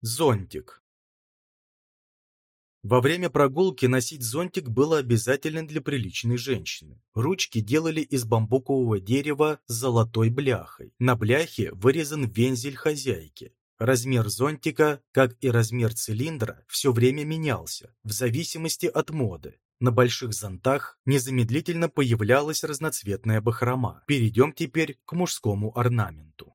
Зонтик. Во время прогулки носить зонтик было обязательно для приличной женщины. Ручки делали из бамбукового дерева с золотой бляхой. На бляхе вырезан вензель хозяйки. Размер зонтика, как и размер цилиндра, все время менялся, в зависимости от моды. На больших зонтах незамедлительно появлялась разноцветная бахрома. Перейдем теперь к мужскому орнаменту.